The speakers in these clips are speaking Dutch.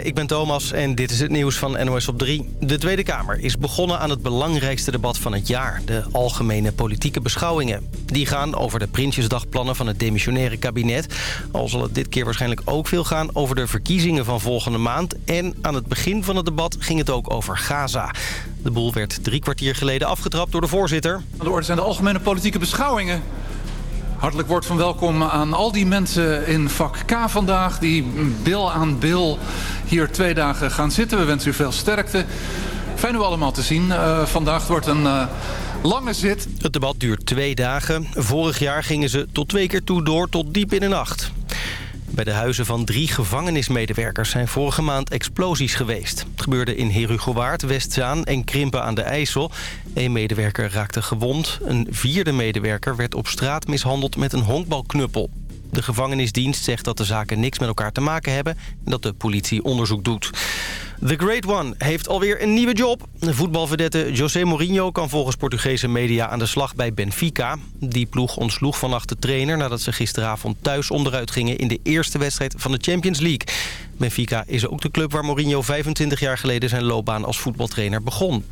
Ik ben Thomas en dit is het nieuws van NOS op 3. De Tweede Kamer is begonnen aan het belangrijkste debat van het jaar. De algemene politieke beschouwingen. Die gaan over de Prinsjesdagplannen van het demissionaire kabinet. Al zal het dit keer waarschijnlijk ook veel gaan over de verkiezingen van volgende maand. En aan het begin van het debat ging het ook over Gaza. De boel werd drie kwartier geleden afgetrapt door de voorzitter. De orde zijn de algemene politieke beschouwingen. Hartelijk woord van welkom aan al die mensen in vak K vandaag... die bil aan bil hier twee dagen gaan zitten. We wensen u veel sterkte. Fijn u allemaal te zien. Uh, vandaag wordt een uh, lange zit. Het debat duurt twee dagen. Vorig jaar gingen ze tot twee keer toe door tot diep in de nacht. Bij de huizen van drie gevangenismedewerkers zijn vorige maand explosies geweest. Het gebeurde in Herugowaard, Westzaan en Krimpen aan de IJssel. Eén medewerker raakte gewond. Een vierde medewerker werd op straat mishandeld met een honkbalknuppel. De gevangenisdienst zegt dat de zaken niks met elkaar te maken hebben... en dat de politie onderzoek doet. The Great One heeft alweer een nieuwe job. De voetbalverdette José Mourinho kan volgens Portugese media aan de slag bij Benfica. Die ploeg ontsloeg vannacht de trainer nadat ze gisteravond thuis onderuit gingen... in de eerste wedstrijd van de Champions League. Benfica is ook de club waar Mourinho 25 jaar geleden zijn loopbaan als voetbaltrainer begon.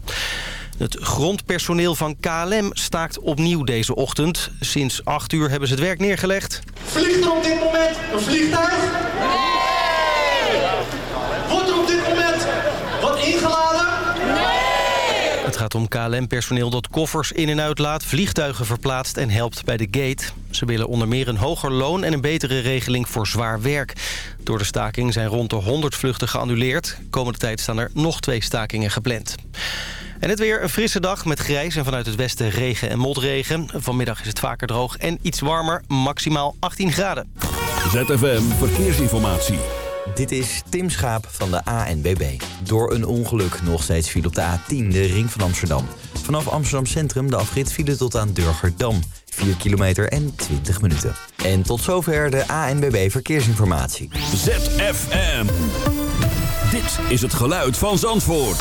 Het grondpersoneel van KLM staakt opnieuw deze ochtend. Sinds 8 uur hebben ze het werk neergelegd. Vliegt er op dit moment een vliegtuig? Nee! Wordt er op dit moment wat ingeladen? Nee! Het gaat om KLM-personeel dat koffers in en uitlaat, vliegtuigen verplaatst en helpt bij de gate. Ze willen onder meer een hoger loon en een betere regeling voor zwaar werk. Door de staking zijn rond de 100 vluchten geannuleerd. Komende tijd staan er nog twee stakingen gepland. En het weer een frisse dag met grijs en vanuit het westen regen en motregen. Vanmiddag is het vaker droog en iets warmer, maximaal 18 graden. ZFM Verkeersinformatie. Dit is Tim Schaap van de ANBB. Door een ongeluk nog steeds viel op de A10, de ring van Amsterdam. Vanaf Amsterdam Centrum de afrit file tot aan Durgerdam. 4 kilometer en 20 minuten. En tot zover de ANBB Verkeersinformatie. ZFM. Dit is het geluid van Zandvoort.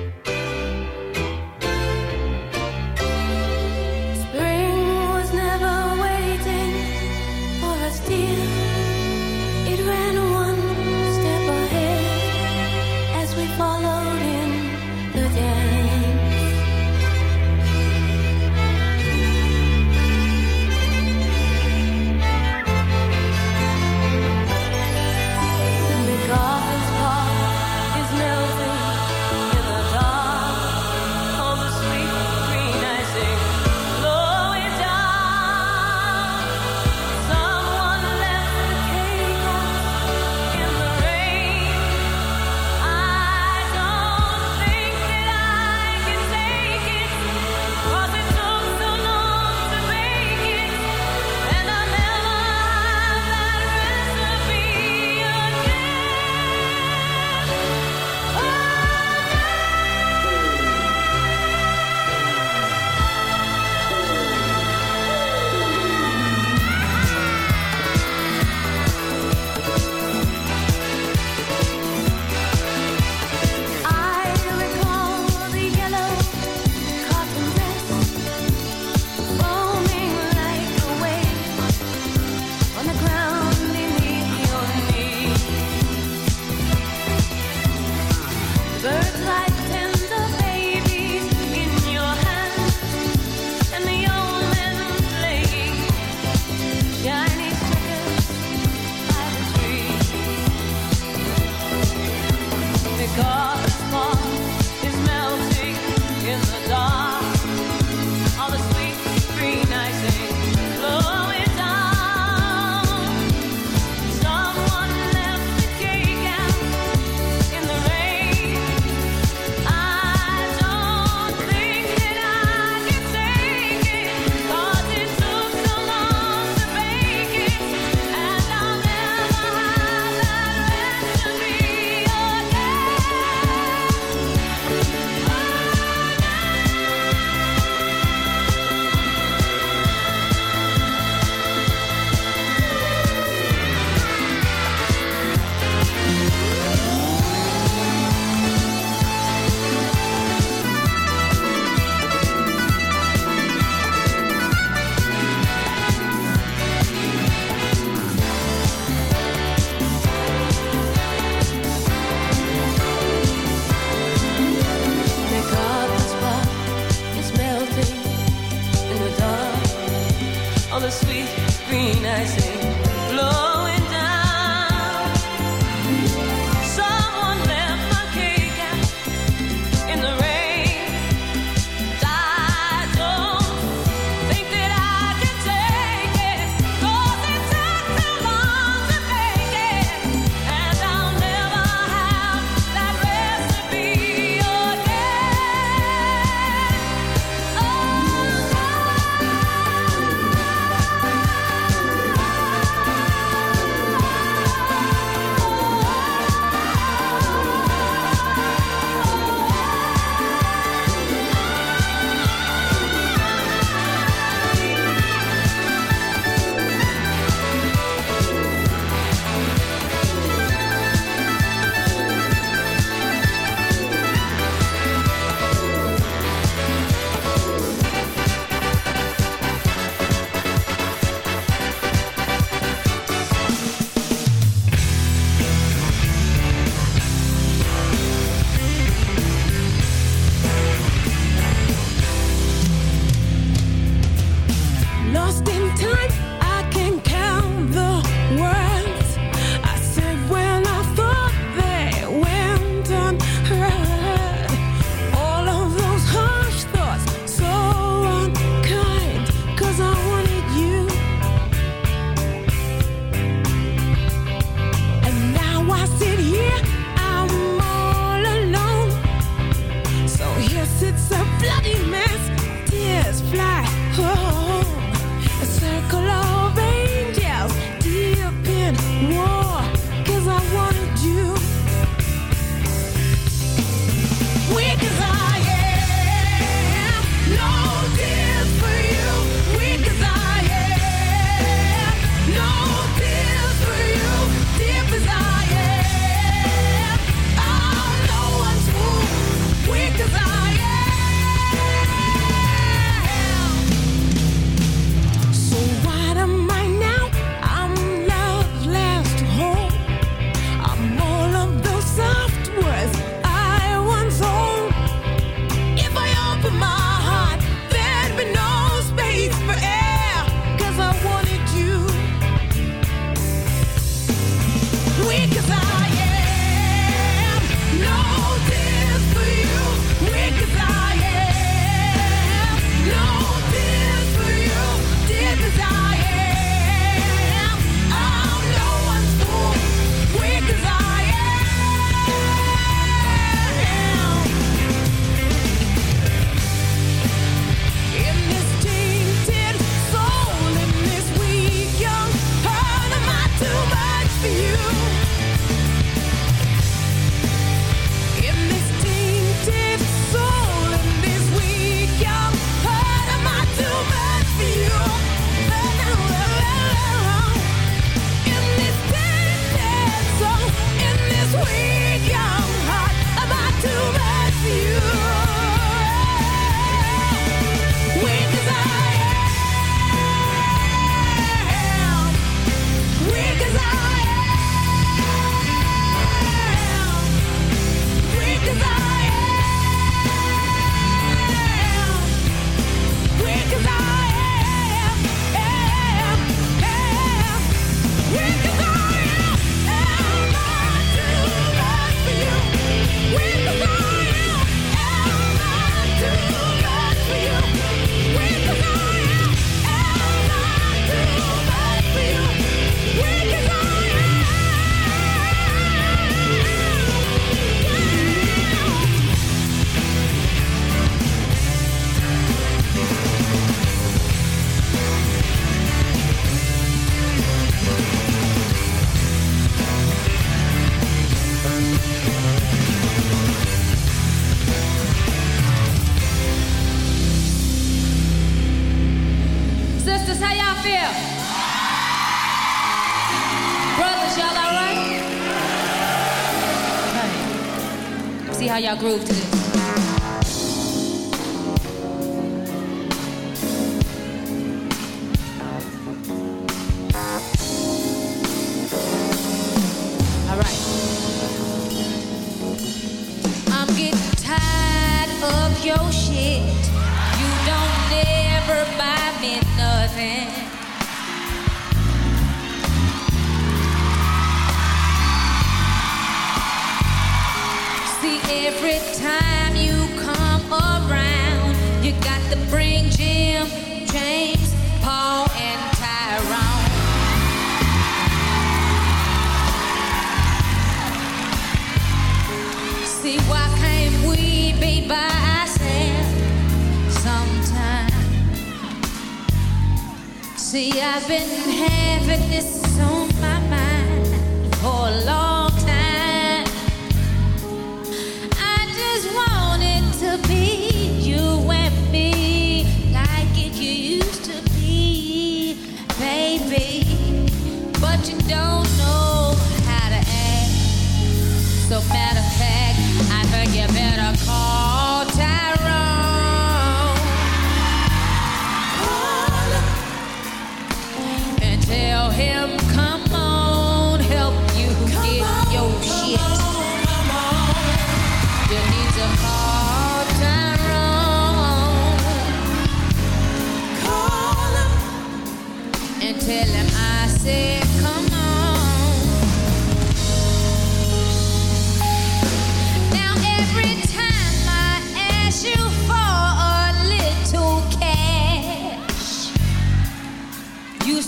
groove today.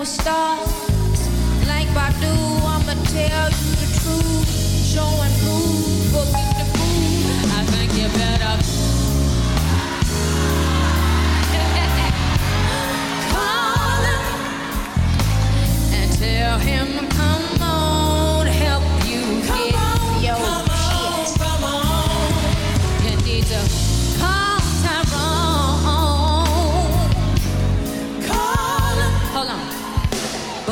with stars. Like Badu, I'ma tell you the truth. Showing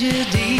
tragedy